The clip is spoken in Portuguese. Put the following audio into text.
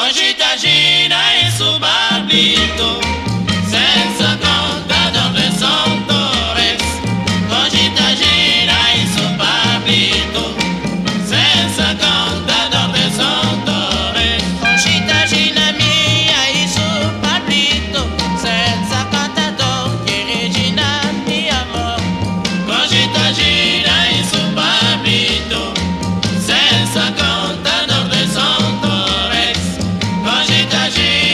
Longe da Gina e é Subaru muita gente.